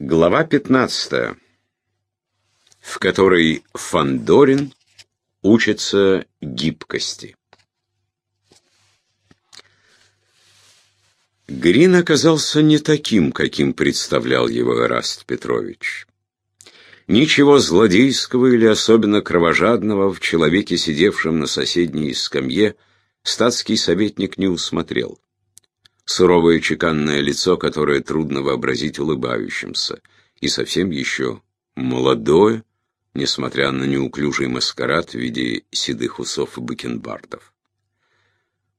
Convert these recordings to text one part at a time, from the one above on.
Глава 15, в которой Фандорин учится гибкости. Грин оказался не таким, каким представлял его Эраст Петрович. Ничего злодейского или особенно кровожадного в человеке, сидевшем на соседней скамье, статский советник не усмотрел. Суровое чеканное лицо, которое трудно вообразить улыбающимся, и совсем еще молодое, несмотря на неуклюжий маскарад в виде седых усов и бакенбардов.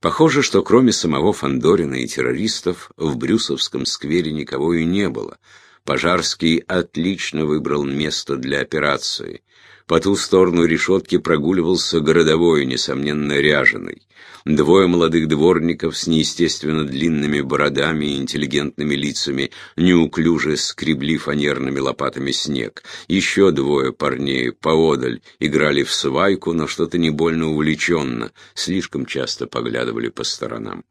Похоже, что кроме самого Фандорина и террористов в Брюсовском сквере никого и не было. Пожарский отлично выбрал место для операции. По ту сторону решетки прогуливался городовой, несомненно, ряженый. Двое молодых дворников с неестественно длинными бородами и интеллигентными лицами неуклюже скребли фанерными лопатами снег. Еще двое парней поодаль играли в свайку, но что-то не больно увлеченно, слишком часто поглядывали по сторонам.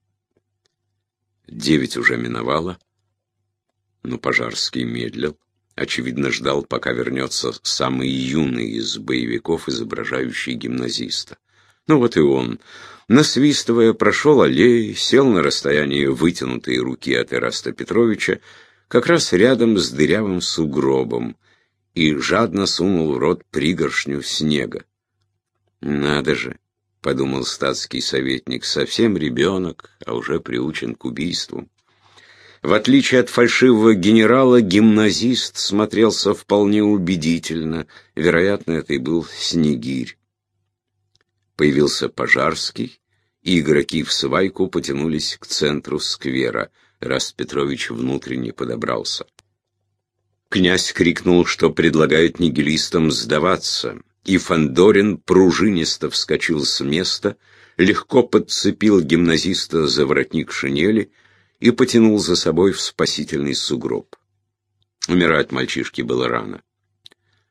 Девять уже миновало, но Пожарский медлил. Очевидно, ждал, пока вернется самый юный из боевиков, изображающий гимназиста. Ну вот и он, насвистывая, прошел аллеей, сел на расстоянии вытянутой руки от Ираста Петровича, как раз рядом с дырявым сугробом, и жадно сунул в рот пригоршню снега. «Надо же!» — подумал статский советник, — совсем ребенок, а уже приучен к убийству. В отличие от фальшивого генерала, гимназист смотрелся вполне убедительно. Вероятно, это и был Снегирь. Появился Пожарский, и игроки в свайку потянулись к центру сквера. Раст Петрович внутренне подобрался. Князь крикнул, что предлагает нигилистам сдаваться, и Фандорин пружинисто вскочил с места, легко подцепил гимназиста за воротник шинели и потянул за собой в спасительный сугроб. Умирать мальчишке было рано.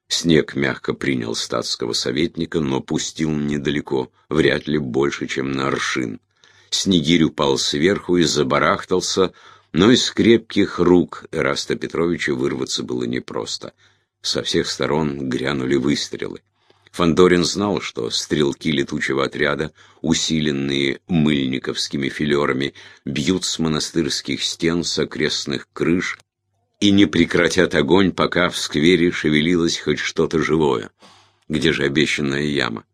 Снег мягко принял статского советника, но пустил недалеко, вряд ли больше, чем на аршин. Снегирь упал сверху и забарахтался, но из крепких рук Эраста Петровича вырваться было непросто. Со всех сторон грянули выстрелы. Фандорин знал, что стрелки летучего отряда, усиленные мыльниковскими филерами, бьют с монастырских стен, с окрестных крыш и не прекратят огонь, пока в сквере шевелилось хоть что-то живое. Где же обещанная яма?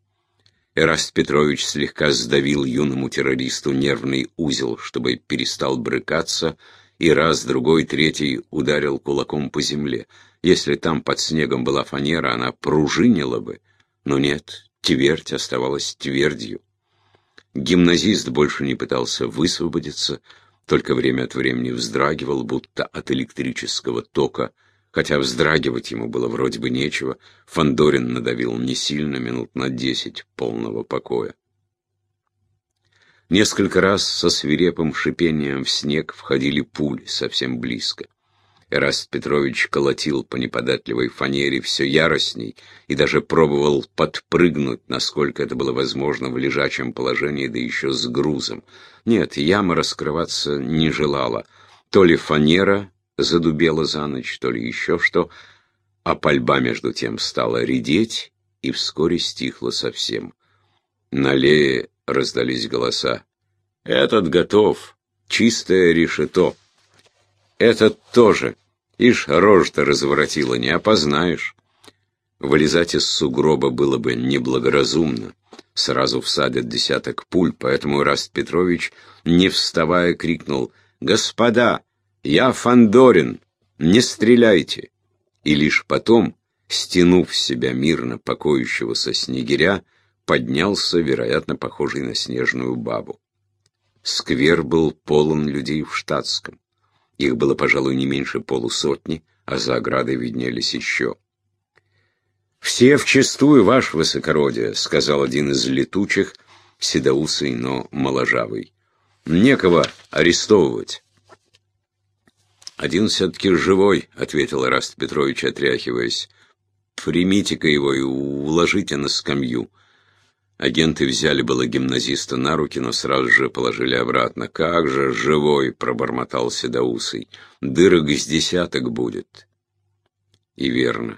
Эраст Петрович слегка сдавил юному террористу нервный узел, чтобы перестал брыкаться, и раз, другой, третий ударил кулаком по земле. Если там под снегом была фанера, она пружинила бы, но нет, твердь оставалась твердью. Гимназист больше не пытался высвободиться, только время от времени вздрагивал, будто от электрического тока, хотя вздрагивать ему было вроде бы нечего, Фандорин надавил не сильно, минут на десять полного покоя. Несколько раз со свирепым шипением в снег входили пули совсем близко. Эраст Петрович колотил по неподатливой фанере все яростней и даже пробовал подпрыгнуть, насколько это было возможно в лежачем положении, да еще с грузом. Нет, яма раскрываться не желала. То ли фанера задубела за ночь, то ли еще что, а пальба между тем стала редеть и вскоре стихла совсем. На аллее раздались голоса. «Этот готов! Чистое решето!» Этот тоже. Ишь, рожа-то разворотила, не опознаешь. Вылезать из сугроба было бы неблагоразумно. Сразу всадят десяток пуль, поэтому Раст Петрович, не вставая, крикнул «Господа, я Фандорин, не стреляйте!» И лишь потом, стянув с себя мирно покоящегося снегиря, поднялся, вероятно, похожий на снежную бабу. Сквер был полон людей в штатском. Их было, пожалуй, не меньше полусотни, а за оградой виднелись еще. «Все вчистую, ваше высокородие», — сказал один из летучих, седоусый, но моложавый. «Некого арестовывать». «Один все-таки живой», — ответил Раст Петрович, отряхиваясь. «Примите-ка его и уложите на скамью. Агенты взяли было гимназиста на руки, но сразу же положили обратно. «Как же живой!» — пробормотал Седоусый. «Дырок с десяток будет. И верно.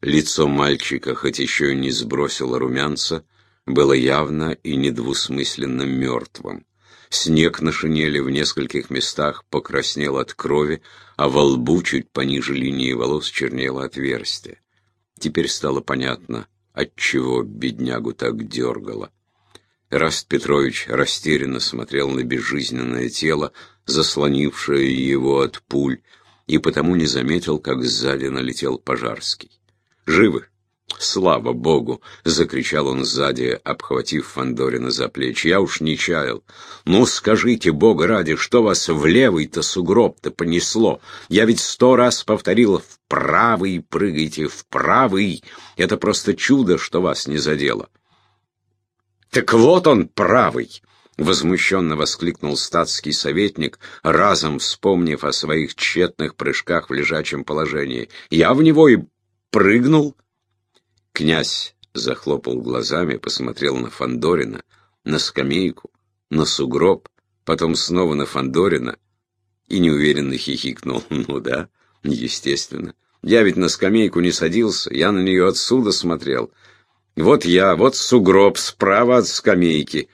Лицо мальчика, хоть еще и не сбросило румянца, было явно и недвусмысленно мертвым. Снег на шинели в нескольких местах покраснел от крови, а во лбу чуть пониже линии волос чернело отверстие. Теперь стало понятно, отчего беднягу так дергало. Раст Петрович растерянно смотрел на безжизненное тело, заслонившее его от пуль, и потому не заметил, как сзади налетел Пожарский. «Живы!» «Слава Богу!» — закричал он сзади, обхватив Фандорина за плечи. «Я уж не чаял. Ну, скажите, Бога ради, что вас в левый-то сугроб-то понесло? Я ведь сто раз повторил, в правый прыгайте, в правый. Это просто чудо, что вас не задело». «Так вот он, правый!» — возмущенно воскликнул статский советник, разом вспомнив о своих тщетных прыжках в лежачем положении. «Я в него и прыгнул». Князь захлопал глазами, посмотрел на Фандорина, на скамейку, на сугроб, потом снова на Фандорина и неуверенно хихикнул. «Ну да, естественно. Я ведь на скамейку не садился, я на нее отсюда смотрел. Вот я, вот сугроб справа от скамейки.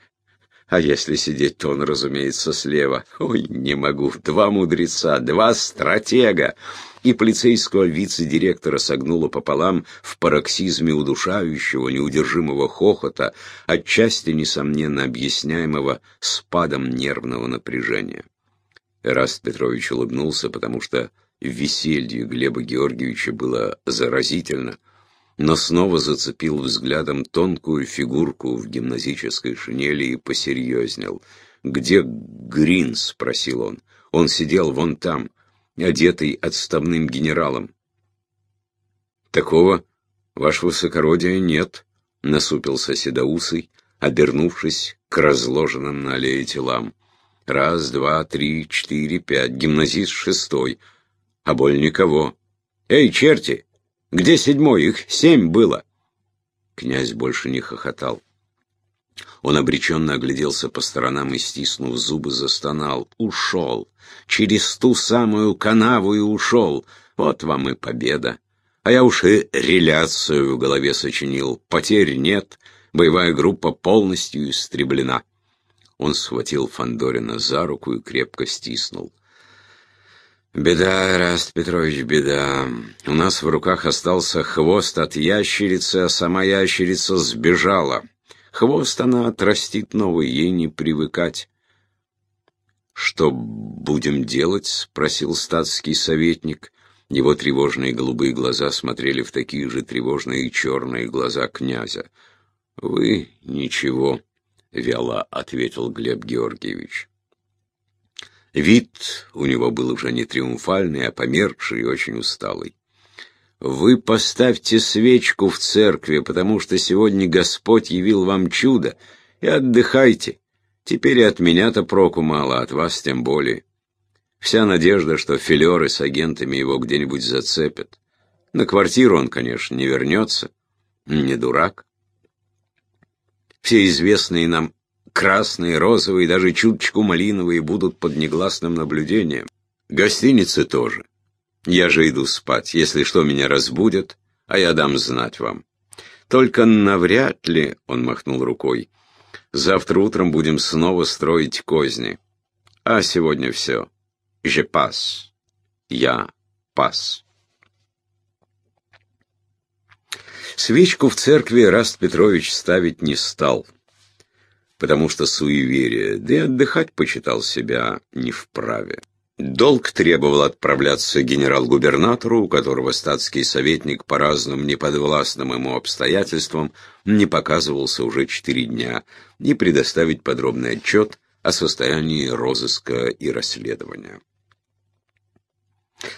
А если сидеть, то он, разумеется, слева. Ой, не могу. Два мудреца, два стратега. И полицейского вице-директора согнуло пополам в пароксизме удушающего, неудержимого хохота, отчасти, несомненно, объясняемого спадом нервного напряжения. Эраст Петрович улыбнулся, потому что веселье Глеба Георгиевича было заразительно — но снова зацепил взглядом тонкую фигурку в гимназической шинели и посерьезнел. «Где Грин?» — спросил он. «Он сидел вон там, одетый отставным генералом». «Такого, ваше высокородие, нет», — насупился Седоусый, обернувшись к разложенным на аллее телам. «Раз, два, три, четыре, пять, гимназист шестой, а боль никого. Эй, черти!» Где седьмой? Их семь было. Князь больше не хохотал. Он обреченно огляделся по сторонам и, стиснув зубы, застонал. Ушел. Через ту самую канаву и ушел. Вот вам и победа. А я уж и реляцию в голове сочинил. Потерь нет. Боевая группа полностью истреблена. Он схватил Фандорина за руку и крепко стиснул. «Беда, Раст Петрович, беда. У нас в руках остался хвост от ящерицы, а сама ящерица сбежала. Хвост она отрастит новый, ей не привыкать». «Что будем делать?» — спросил статский советник. Его тревожные голубые глаза смотрели в такие же тревожные черные глаза князя. «Вы ничего», — вяло ответил Глеб Георгиевич. Вид у него был уже не триумфальный, а померкший и очень усталый. «Вы поставьте свечку в церкви, потому что сегодня Господь явил вам чудо, и отдыхайте. Теперь и от меня-то проку мало, от вас тем более. Вся надежда, что филеры с агентами его где-нибудь зацепят. На квартиру он, конечно, не вернется, не дурак. Все известные нам красные, розовые, даже чуточку малиновые будут под негласным наблюдением. Гостиницы тоже. Я же иду спать. Если что, меня разбудят, а я дам знать вам. Только навряд ли, — он махнул рукой, — завтра утром будем снова строить козни. А сегодня все. Je passe. Я пас. Свечку в церкви Раст Петрович ставить не стал потому что суеверие, да и отдыхать почитал себя не вправе. Долг требовал отправляться генерал-губернатору, у которого статский советник по разным неподвластным ему обстоятельствам не показывался уже четыре дня, и предоставить подробный отчет о состоянии розыска и расследования.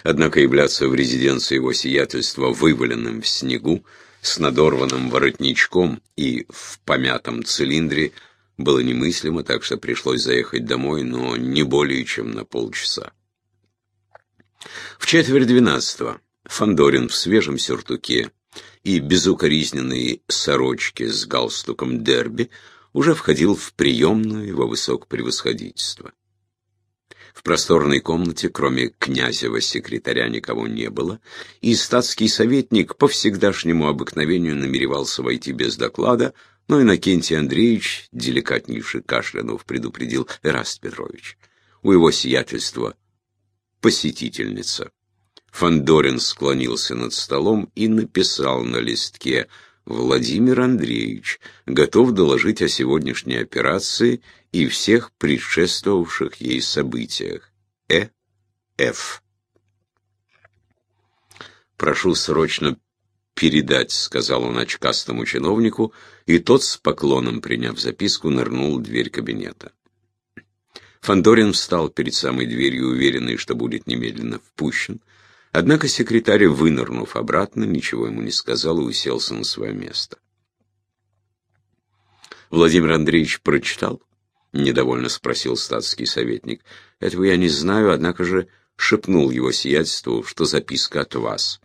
Однако являться в резиденции его сиятельства вываленным в снегу, с надорванным воротничком и в помятом цилиндре – было немыслимо, так что пришлось заехать домой, но не более чем на полчаса. В четверть двенадцатого Фандорин в свежем сюртуке и безукоризненной сорочке с галстуком дерби уже входил в приемную его высокопревосходительство. В просторной комнате, кроме князева-секретаря, никого не было, и статский советник по всегдашнему обыкновению намеревался войти без доклада, но Иннокентий Андреевич, деликатнейший кашлянув, предупредил Эраст Петрович. У его сиятельства посетительница. Фандорин склонился над столом и написал на листке «Владимир Андреевич готов доложить о сегодняшней операции и всех предшествовавших ей событиях. Э. Ф. Прошу срочно передать», — сказал он очкастому чиновнику, и тот, с поклоном приняв записку, нырнул в дверь кабинета. Фандорин встал перед самой дверью, уверенный, что будет немедленно впущен. Однако секретарь, вынырнув обратно, ничего ему не сказал и уселся на свое место. Владимир Андреевич прочитал? Недовольно спросил статский советник. Этого я не знаю, однако же шепнул его сиятельству, что записка от вас.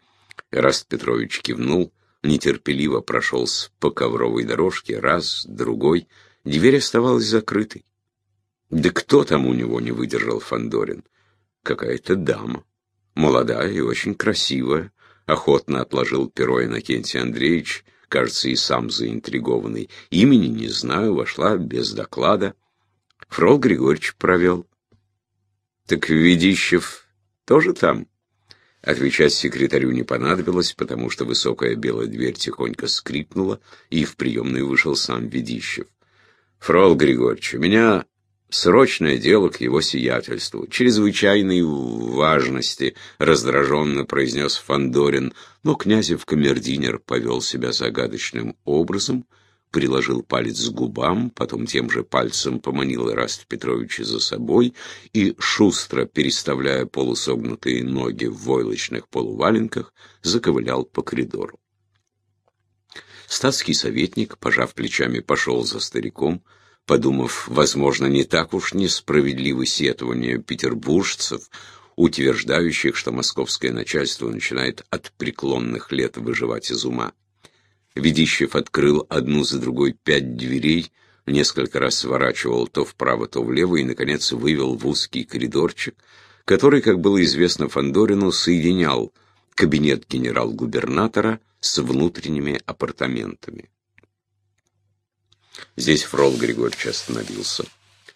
Эраст Петрович кивнул, нетерпеливо прошелся по ковровой дорожке, раз, другой. Дверь оставалась закрытой. Да кто там у него не выдержал Фандорин? Какая-то дама. Молодая и очень красивая. Охотно отложил перо Иннокентий Андреевич, кажется, и сам заинтригованный. Имени не знаю, вошла без доклада. Фрол Григорьевич провел. Так Ведищев тоже там? Отвечать секретарю не понадобилось, потому что высокая белая дверь тихонько скрипнула, и в приемную вышел сам Ведищев. «Фрол Григорьевич, у меня срочное дело к его сиятельству, чрезвычайной важности», — раздраженно произнес Фандорин, но князев камердинер повел себя загадочным образом — приложил палец к губам, потом тем же пальцем поманил Ираст Петровича за собой и, шустро переставляя полусогнутые ноги в войлочных полуваленках, заковылял по коридору. Статский советник, пожав плечами, пошел за стариком, подумав, возможно, не так уж несправедливы сетования петербуржцев, утверждающих, что московское начальство начинает от преклонных лет выживать из ума. Ведищев открыл одну за другой пять дверей, несколько раз сворачивал то вправо, то влево и, наконец, вывел в узкий коридорчик, который, как было известно Фандорину, соединял кабинет генерал-губернатора с внутренними апартаментами. Здесь Фрол Григорьевич остановился,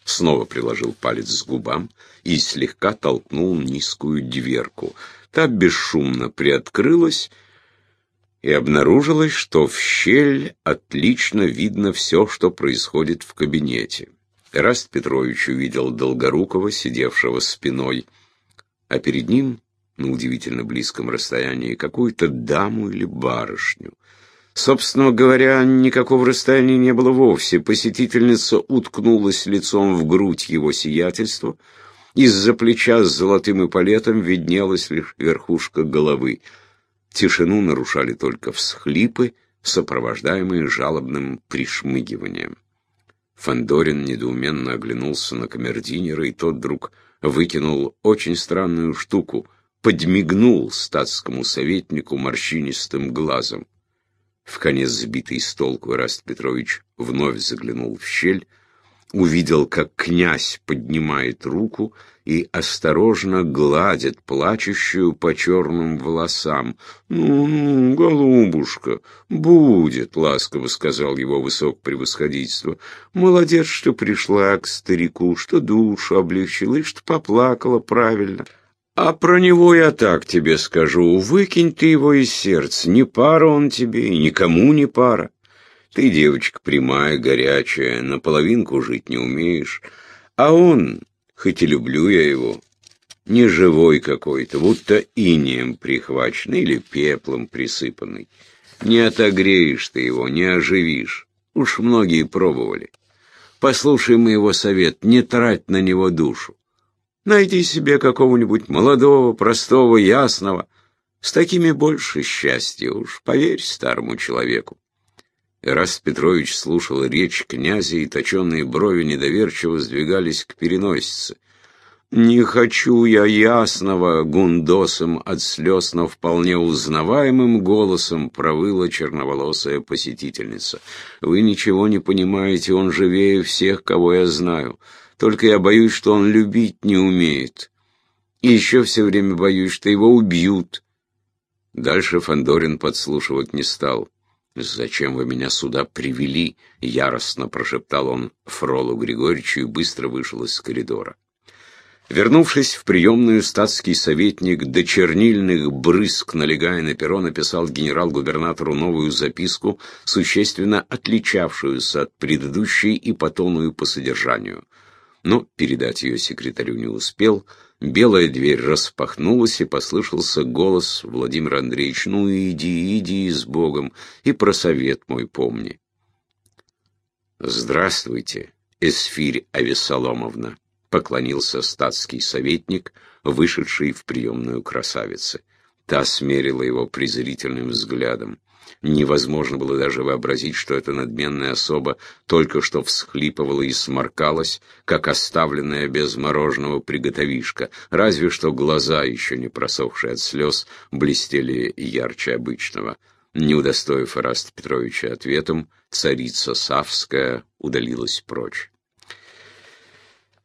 снова приложил палец к губам и слегка толкнул низкую дверку. Та бесшумно приоткрылась, и обнаружилось, что в щель отлично видно все, что происходит в кабинете. Эраст Петрович увидел Долгорукова, сидевшего спиной, а перед ним, на удивительно близком расстоянии, какую-то даму или барышню. Собственно говоря, никакого расстояния не было вовсе. Посетительница уткнулась лицом в грудь его сиятельства. Из-за плеча с золотым эполетом виднелась лишь верхушка головы. Тишину нарушали только всхлипы, сопровождаемые жалобным пришмыгиванием. Фандорин недоуменно оглянулся на камердинера, и тот вдруг выкинул очень странную штуку, подмигнул статскому советнику морщинистым глазом. В конец сбитый с толку Раст Петрович вновь заглянул в щель, увидел, как князь поднимает руку и осторожно гладит плачущую по черным волосам. «Ну-ну, голубушка, будет», — ласково сказал его высокопревосходительство. «Молодец, что пришла к старику, что душу облегчила и что поплакала правильно». А про него я так тебе скажу, выкинь ты его из сердца, не пара он тебе и никому не пара. Ты девочка прямая, горячая, наполовинку жить не умеешь. А он, хоть и люблю я его, не живой какой-то, будто инеем прихваченный или пеплом присыпанный. Не отогреешь ты его, не оживишь. Уж многие пробовали. Послушай моего совет, не трать на него душу. Найди себе какого-нибудь молодого, простого, ясного. С такими больше счастья уж, поверь старому человеку. Эраст Петрович слушал речь князя, и точенные брови недоверчиво сдвигались к переносице. «Не хочу я ясного гундосом от слез, но вполне узнаваемым голосом провыла черноволосая посетительница. Вы ничего не понимаете, он живее всех, кого я знаю. Только я боюсь, что он любить не умеет. И еще все время боюсь, что его убьют. Дальше Фандорин подслушивать не стал. «Зачем вы меня сюда привели?» — яростно прошептал он Фролу Григорьевичу и быстро вышел из коридора. Вернувшись в приемную, статский советник до чернильных брызг, налегая на перо, написал генерал-губернатору новую записку, существенно отличавшуюся от предыдущей и по тону и по содержанию. Но передать ее секретарю не успел. Белая дверь распахнулась, и послышался голос Владимира Андреевича. «Ну иди, иди с Богом, и про совет мой помни». «Здравствуйте, Эсфирь Авесоломовна», — поклонился статский советник, вышедший в приемную красавицы. Та смерила его презрительным взглядом. Невозможно было даже вообразить, что эта надменная особа только что всхлипывала и сморкалась, как оставленная без мороженого приготовишка, разве что глаза, еще не просохшие от слез, блестели ярче обычного. Не удостоив Ираста Петровича ответом, царица Савская удалилась прочь.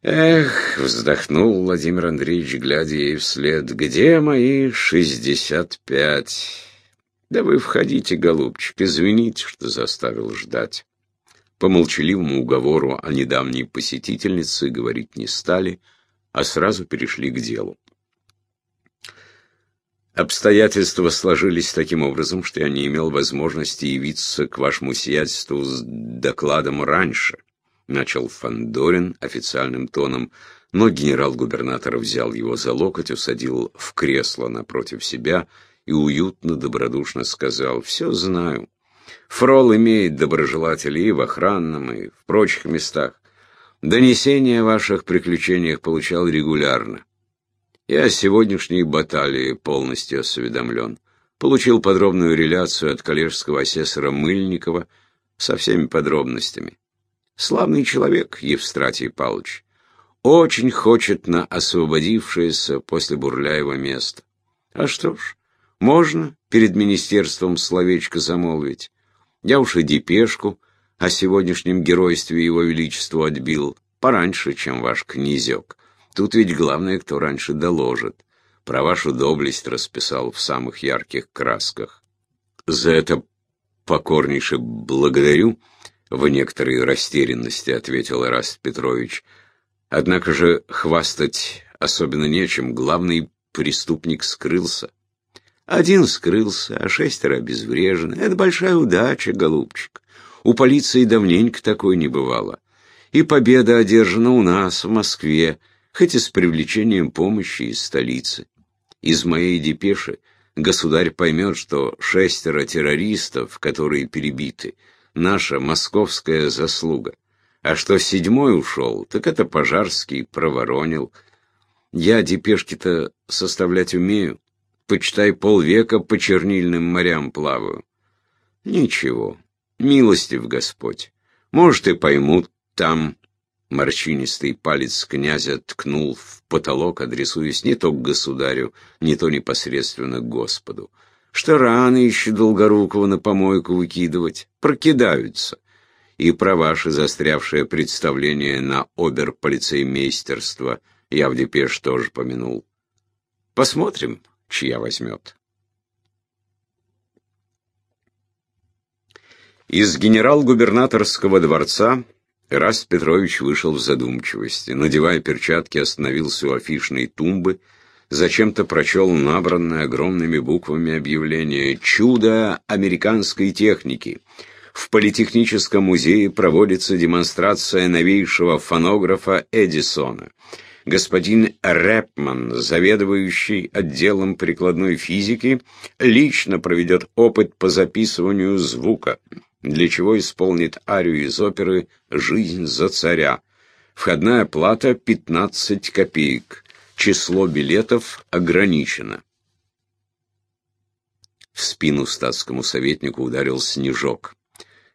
«Эх!» — вздохнул Владимир Андреевич, глядя ей вслед. «Где мои шестьдесят пять?» «Да вы входите, голубчик, извините, что заставил ждать». По молчаливому уговору о недавней посетительнице говорить не стали, а сразу перешли к делу. Обстоятельства сложились таким образом, что я не имел возможности явиться к вашему сиятельству с докладом раньше, начал Фандорин официальным тоном, но генерал-губернатор взял его за локоть, усадил в кресло напротив себя и уютно, добродушно сказал, «Все знаю. Фрол имеет доброжелателей и в охранном, и в прочих местах. Донесения о ваших приключениях получал регулярно. Я о сегодняшней баталии полностью осведомлен. Получил подробную реляцию от коллежского асессора Мыльникова со всеми подробностями. Славный человек, Евстратий Павлович. Очень хочет на освободившееся после Бурляева место. А что ж, можно перед министерством словечко замолвить. Я уж и депешку о сегодняшнем геройстве его величеству отбил пораньше, чем ваш князек. Тут ведь главное, кто раньше доложит. Про вашу доблесть расписал в самых ярких красках. За это покорнейше благодарю, в некоторой растерянности ответил Ираст Петрович. Однако же хвастать особенно нечем, главный преступник скрылся. Один скрылся, а шестеро обезврежены. Это большая удача, голубчик. У полиции давненько такой не бывало. И победа одержана у нас, в Москве, хоть и с привлечением помощи из столицы. Из моей депеши государь поймет, что шестеро террористов, которые перебиты, наша московская заслуга. А что седьмой ушел, так это Пожарский проворонил. Я депешки-то составлять умею. Почитай, полвека по чернильным морям плаваю. Ничего, милостив Господь. Может, и поймут там. Морщинистый палец князя ткнул в потолок, адресуясь не то к государю, не то непосредственно к Господу. Что рано еще Долгорукова на помойку выкидывать. Прокидаются. И про ваше застрявшее представление на оберполицеймейстерство я в депеш тоже помянул. Посмотрим, чья возьмет. Из генерал-губернаторского дворца Раст Петрович вышел в задумчивости. Надевая перчатки, остановился у афишной тумбы, зачем-то прочел набранное огромными буквами объявление «Чудо американской техники». В Политехническом музее проводится демонстрация новейшего фонографа Эдисона господин Рэпман, заведующий отделом прикладной физики, лично проведет опыт по записыванию звука, для чего исполнит арию из оперы «Жизнь за царя». Входная плата 15 копеек. Число билетов ограничено. В спину статскому советнику ударил снежок.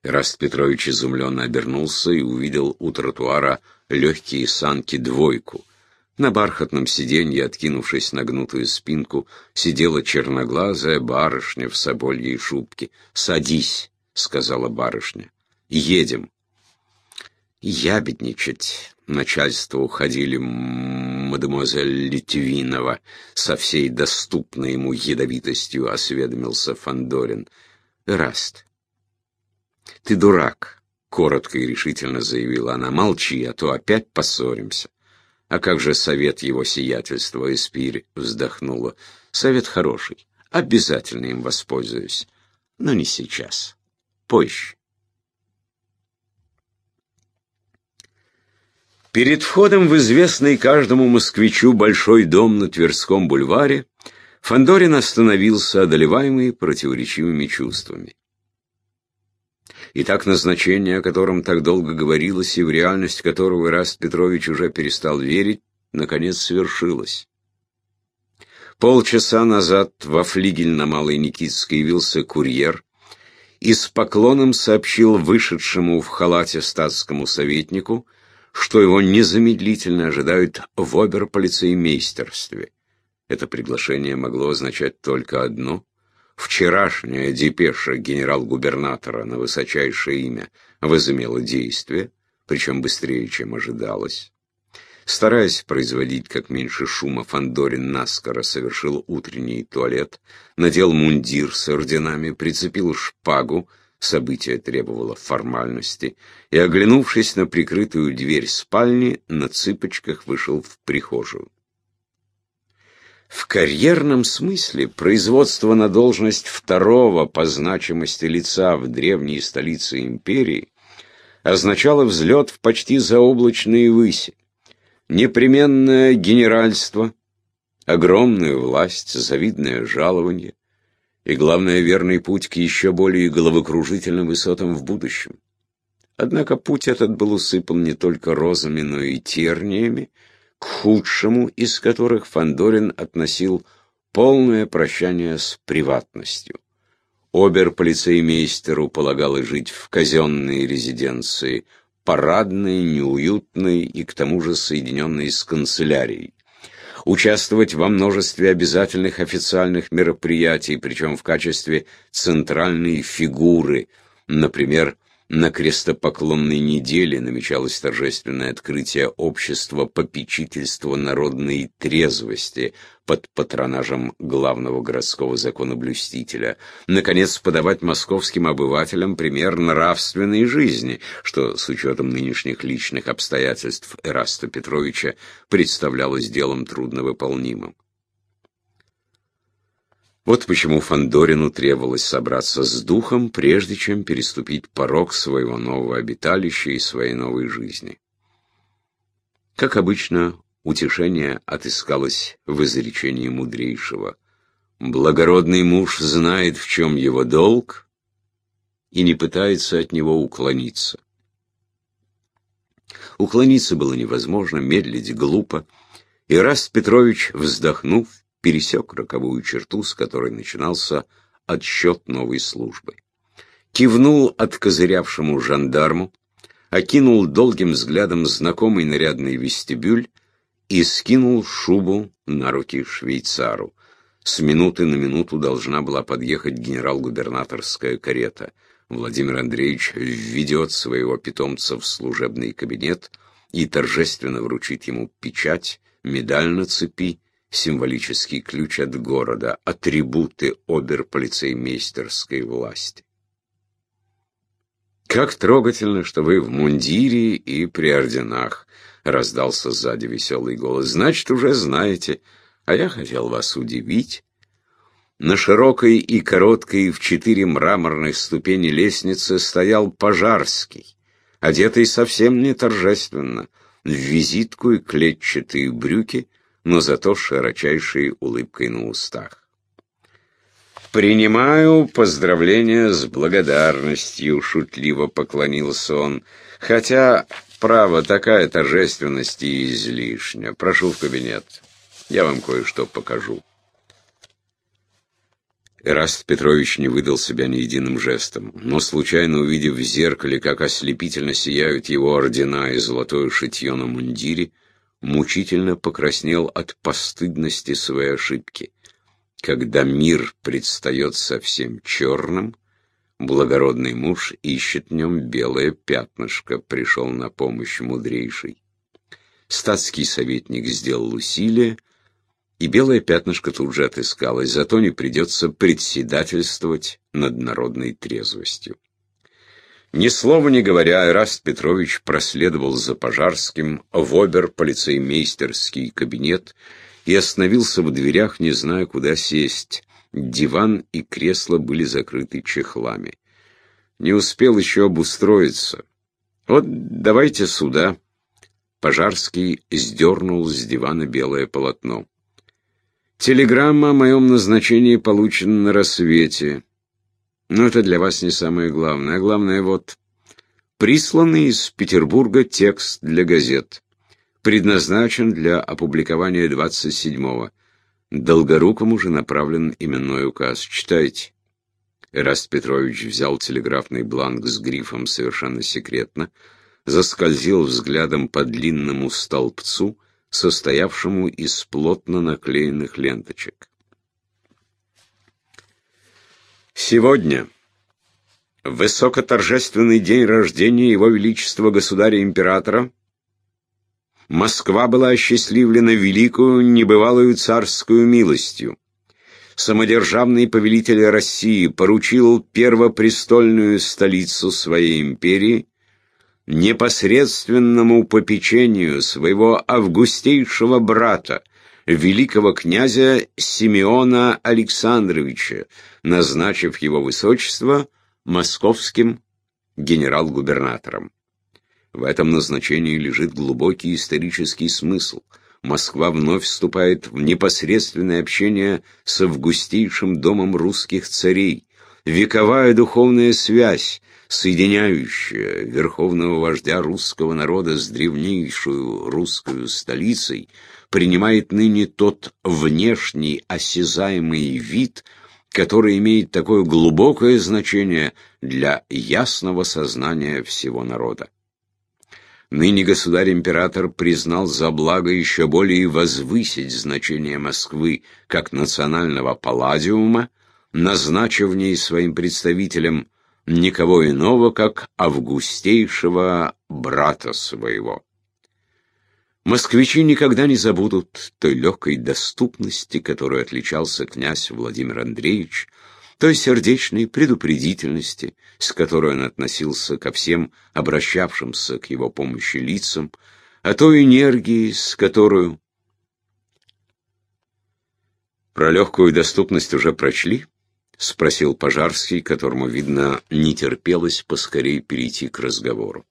Раст Петрович изумленно обернулся и увидел у тротуара легкие санки двойку. На бархатном сиденье, откинувшись на гнутую спинку, сидела черноглазая барышня в собольей шубке. «Садись», — сказала барышня. «Едем». «Ябедничать начальства уходили мадемуазель Литвинова со всей доступной ему ядовитостью, осведомился Фандорин. Раст, ты дурак, коротко и решительно заявила она. Молчи, а то опять поссоримся. А как же совет его сиятельства, Эспирь вздохнула. Совет хороший, обязательно им воспользуюсь, но не сейчас, позже. Перед входом в известный каждому москвичу большой дом на Тверском бульваре Фандорин остановился, одолеваемый противоречивыми чувствами. И так назначение, о котором так долго говорилось, и в реальность которого Ираст Петрович уже перестал верить, наконец свершилось. Полчаса назад во флигель на Малой Никитской явился курьер и с поклоном сообщил вышедшему в халате статскому советнику, что его незамедлительно ожидают в оберполицеймейстерстве. Это приглашение могло означать только одно. Вчерашняя депеша генерал-губернатора на высочайшее имя возымела действие, причем быстрее, чем ожидалось. Стараясь производить как меньше шума, Фандорин наскоро совершил утренний туалет, надел мундир с орденами, прицепил шпагу, Событие требовало формальности, и, оглянувшись на прикрытую дверь спальни, на цыпочках вышел в прихожую. В карьерном смысле производство на должность второго по значимости лица в древней столице империи означало взлет в почти заоблачные выси, непременное генеральство, огромную власть, завидное жалование, и, главное, верный путь к еще более головокружительным высотам в будущем. Однако путь этот был усыпан не только розами, но и терниями, к худшему из которых Фандорин относил полное прощание с приватностью. Обер-полицеймейстеру полагалось жить в казенной резиденции, парадной, неуютной и к тому же соединенной с канцелярией участвовать во множестве обязательных официальных мероприятий, причем в качестве центральной фигуры. Например, на крестопоклонной неделе намечалось торжественное открытие общества попечительства народной трезвости под патронажем главного городского законоблюстителя. Наконец, подавать московским обывателям пример нравственной жизни, что с учетом нынешних личных обстоятельств Эраста Петровича представлялось делом трудновыполнимым. Вот почему Фандорину требовалось собраться с духом, прежде чем переступить порог своего нового обиталища и своей новой жизни. Как обычно, утешение отыскалось в изречении мудрейшего. Благородный муж знает, в чем его долг, и не пытается от него уклониться. Уклониться было невозможно, медлить глупо, и Раст Петрович, вздохнув, пересек роковую черту, с которой начинался отсчет новой службы. Кивнул откозырявшему жандарму, окинул долгим взглядом знакомый нарядный вестибюль и скинул шубу на руки швейцару. С минуты на минуту должна была подъехать генерал-губернаторская карета. Владимир Андреевич введет своего питомца в служебный кабинет и торжественно вручит ему печать, медаль на цепи символический ключ от города, атрибуты оберполицеймейстерской власти. «Как трогательно, что вы в мундире и при орденах!» — раздался сзади веселый голос. «Значит, уже знаете, а я хотел вас удивить». На широкой и короткой в четыре мраморных ступени лестницы стоял Пожарский, одетый совсем не торжественно, в визитку и клетчатые брюки — но зато широчайшей улыбкой на устах. «Принимаю поздравления с благодарностью», — шутливо поклонился он, «хотя, право, такая торжественность и излишня. Прошу в кабинет, я вам кое-что покажу». Эраст Петрович не выдал себя ни единым жестом, но, случайно увидев в зеркале, как ослепительно сияют его ордена и золотое шитье на мундире, мучительно покраснел от постыдности своей ошибки. Когда мир предстает совсем черным, благородный муж ищет в нем белое пятнышко, пришел на помощь мудрейший. Статский советник сделал усилие, и белое пятнышко тут же отыскалось, зато не придется председательствовать над народной трезвостью. Ни слова не говоря, Эраст Петрович проследовал за Пожарским в обер-полицеймейстерский кабинет и остановился в дверях, не зная, куда сесть. Диван и кресло были закрыты чехлами. Не успел еще обустроиться. Вот давайте сюда. Пожарский сдернул с дивана белое полотно. Телеграмма о моем назначении получена на рассвете. Но это для вас не самое главное. А главное вот присланный из Петербурга текст для газет. Предназначен для опубликования 27-го. Долгорукому же направлен именной указ. Читайте. Эраст Петрович взял телеграфный бланк с грифом «Совершенно секретно», заскользил взглядом по длинному столбцу, состоявшему из плотно наклеенных ленточек. Сегодня, высокоторжественный день рождения Его Величества Государя-Императора, Москва была осчастливлена великую небывалую царскую милостью. Самодержавный повелитель России поручил первопрестольную столицу своей империи непосредственному попечению своего августейшего брата, великого князя Симеона Александровича, назначив его высочество московским генерал-губернатором. В этом назначении лежит глубокий исторический смысл. Москва вновь вступает в непосредственное общение с августейшим домом русских царей. Вековая духовная связь, соединяющая верховного вождя русского народа с древнейшую русскую столицей, принимает ныне тот внешний осязаемый вид, который имеет такое глубокое значение для ясного сознания всего народа. Ныне государь-император признал за благо еще более возвысить значение Москвы как национального палладиума, назначив в ней своим представителем никого иного, как августейшего брата своего. Москвичи никогда не забудут той легкой доступности, которой отличался князь Владимир Андреевич, той сердечной предупредительности, с которой он относился ко всем обращавшимся к его помощи лицам, а той энергии, с которой... Про легкую доступность уже прочли? — спросил Пожарский, которому, видно, не терпелось поскорее перейти к разговору.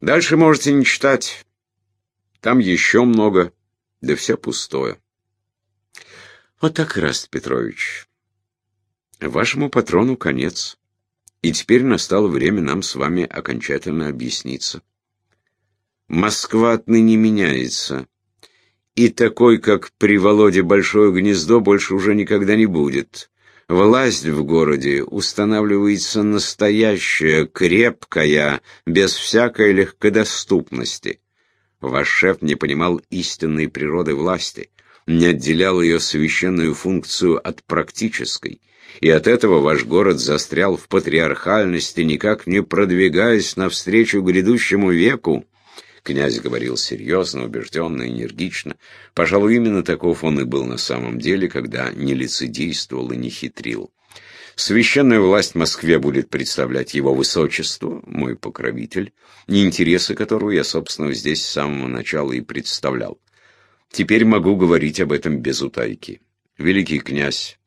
«Дальше можете не читать. Там еще много, да все пустое». «Вот так, Раст Петрович. Вашему патрону конец, и теперь настало время нам с вами окончательно объясниться. Москва отныне меняется, и такой, как при Володе Большое Гнездо, больше уже никогда не будет». Власть в городе устанавливается настоящая, крепкая, без всякой легкодоступности. Ваш шеф не понимал истинной природы власти, не отделял ее священную функцию от практической, и от этого ваш город застрял в патриархальности, никак не продвигаясь навстречу грядущему веку. Князь говорил серьезно, убежденно, энергично. Пожалуй, именно таков он и был на самом деле, когда не лицедействовал и не хитрил. Священная власть в Москве будет представлять его высочество, мой покровитель, интересы которого я, собственно, здесь с самого начала и представлял. Теперь могу говорить об этом без утайки. Великий князь,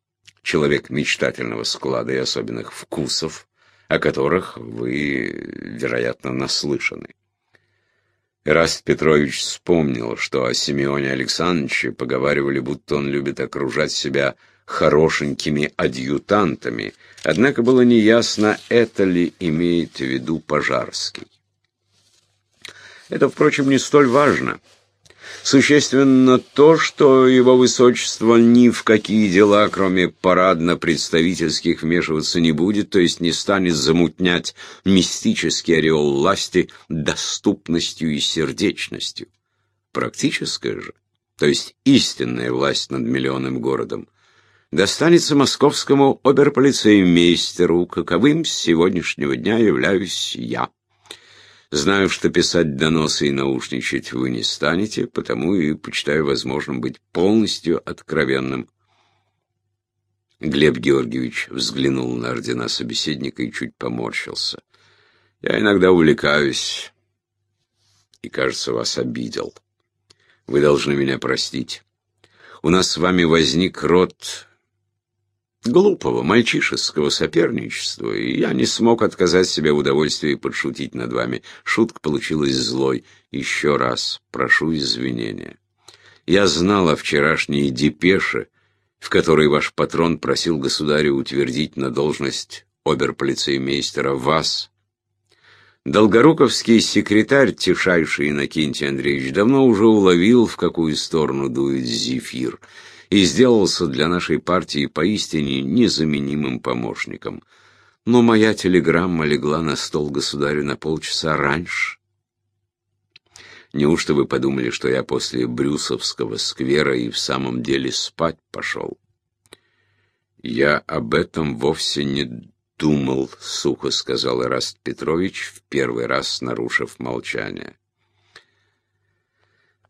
человек мечтательного склада и особенных вкусов, о которых вы, вероятно, наслышаны. Ираст Петрович вспомнил, что о Симеоне Александровиче поговаривали, будто он любит окружать себя хорошенькими адъютантами, однако было неясно, это ли имеет в виду Пожарский. Это, впрочем, не столь важно. Существенно то, что его высочество ни в какие дела, кроме парадно-представительских, вмешиваться не будет, то есть не станет замутнять мистический ореол власти доступностью и сердечностью. Практическая же, то есть истинная власть над миллионным городом, достанется московскому оберполицеймейстеру, каковым с сегодняшнего дня являюсь я. Знаю, что писать доносы и наушничать вы не станете, потому и почитаю возможным быть полностью откровенным. Глеб Георгиевич взглянул на ордена собеседника и чуть поморщился. Я иногда увлекаюсь и, кажется, вас обидел. Вы должны меня простить. У нас с вами возник род глупого, мальчишеского соперничества, и я не смог отказать себе в удовольствии подшутить над вами. Шутка получилась злой. Еще раз прошу извинения. Я знал о вчерашней депеше, в которой ваш патрон просил государя утвердить на должность оберполицеймейстера вас. Долгоруковский секретарь, тишайший Иннокентий Андреевич, давно уже уловил, в какую сторону дует зефир — и сделался для нашей партии поистине незаменимым помощником. Но моя телеграмма легла на стол государю на полчаса раньше. Неужто вы подумали, что я после Брюсовского сквера и в самом деле спать пошел? Я об этом вовсе не думал, сухо сказал Ираст Петрович, в первый раз нарушив молчание.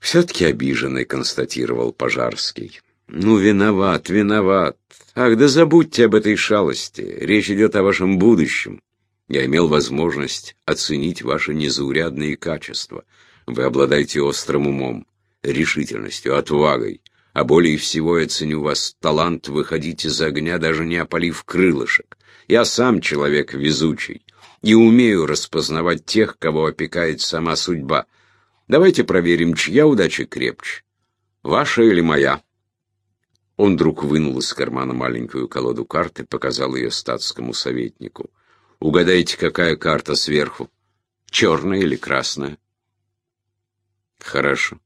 Все-таки обиженный, констатировал Пожарский. Ну, виноват, виноват. Ах, да забудьте об этой шалости. Речь идет о вашем будущем. Я имел возможность оценить ваши незаурядные качества. Вы обладаете острым умом, решительностью, отвагой. А более всего я ценю вас талант выходить из огня, даже не опалив крылышек. Я сам человек везучий и умею распознавать тех, кого опекает сама судьба. Давайте проверим, чья удача крепче, ваша или моя. Он вдруг вынул из кармана маленькую колоду карт и показал ее статскому советнику. «Угадайте, какая карта сверху? Черная или красная?» «Хорошо.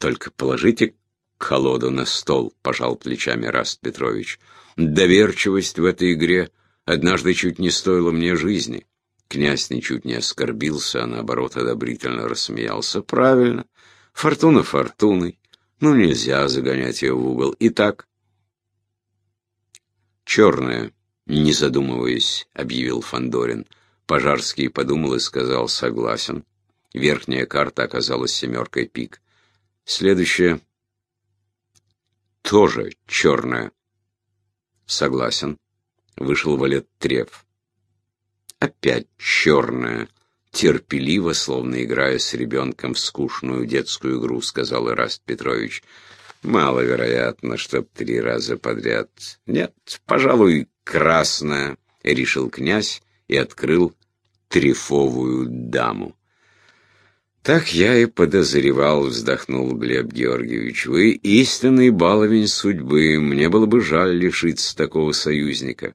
Только положите колоду на стол», — пожал плечами Раст Петрович. «Доверчивость в этой игре однажды чуть не стоила мне жизни». Князь ничуть не оскорбился, а наоборот одобрительно рассмеялся. «Правильно. Фортуна фортуной. Ну, нельзя загонять ее в угол. Итак, черная, не задумываясь, объявил Фандорин. Пожарский подумал и сказал «согласен». Верхняя карта оказалась семеркой пик. Следующая тоже черная. Согласен. Вышел валет треф. Опять черная терпеливо, словно играя с ребенком в скучную детскую игру, сказал Ираст Петрович. Маловероятно, чтоб три раза подряд. Нет, пожалуй, красная, решил князь и открыл трефовую даму. «Так я и подозревал», — вздохнул Глеб Георгиевич. «Вы истинный баловень судьбы. Мне было бы жаль лишиться такого союзника.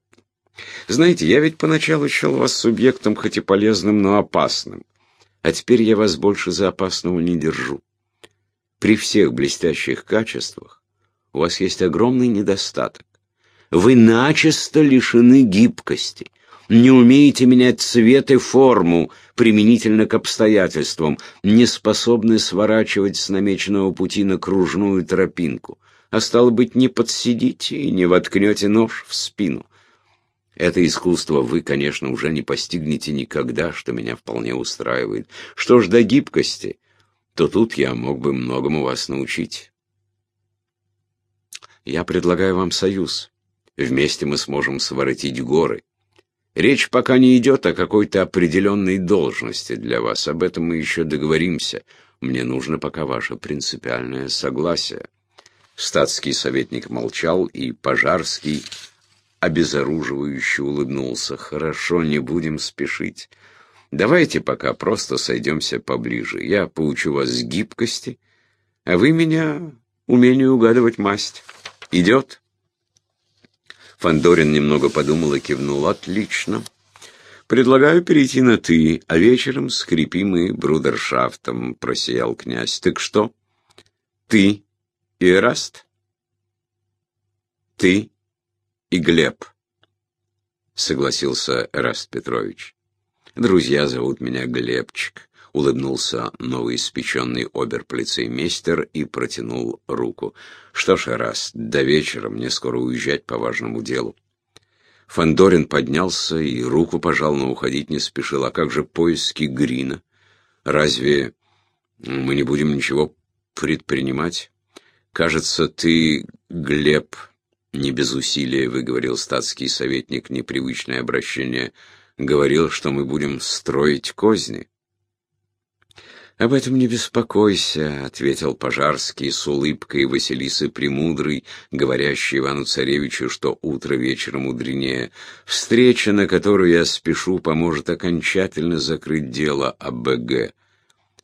Знаете, я ведь поначалу счел вас субъектом хоть и полезным, но опасным. А теперь я вас больше за опасного не держу. При всех блестящих качествах у вас есть огромный недостаток. Вы начисто лишены гибкости, не умеете менять цвет и форму применительно к обстоятельствам, не способны сворачивать с намеченного пути на кружную тропинку, а стало быть, не подсидите и не воткнете нож в спину. Это искусство вы, конечно, уже не постигнете никогда, что меня вполне устраивает. Что ж до гибкости, то тут я мог бы многому вас научить. Я предлагаю вам союз. Вместе мы сможем своротить горы. Речь пока не идет о какой-то определенной должности для вас. Об этом мы еще договоримся. Мне нужно пока ваше принципиальное согласие. Статский советник молчал, и Пожарский обезоруживающе улыбнулся. «Хорошо, не будем спешить. Давайте пока просто сойдемся поближе. Я поучу вас гибкости, а вы меня умению угадывать масть. Идет?» Фандорин немного подумал и кивнул. «Отлично. Предлагаю перейти на «ты», а вечером скрипим и брудершафтом», — просиял князь. «Так что? Ты и Эраст?» «Ты и Глеб», — согласился Раст Петрович. «Друзья зовут меня Глебчик», — улыбнулся новоиспеченный оберполицеймейстер и протянул руку. «Что ж, Раст, до вечера, мне скоро уезжать по важному делу». Фандорин поднялся и руку пожал, но уходить не спешил. А как же поиски Грина? Разве мы не будем ничего предпринимать? Кажется, ты, Глеб, не без усилия выговорил статский советник непривычное обращение, говорил, что мы будем строить козни. «Об этом не беспокойся», — ответил Пожарский с улыбкой Василисы Премудрой, говорящей Ивану Царевичу, что утро вечером мудренее. «Встреча, на которую я спешу, поможет окончательно закрыть дело о БГ».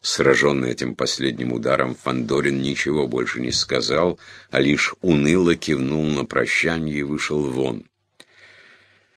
Сраженный этим последним ударом, Фандорин ничего больше не сказал, а лишь уныло кивнул на прощание и вышел вон.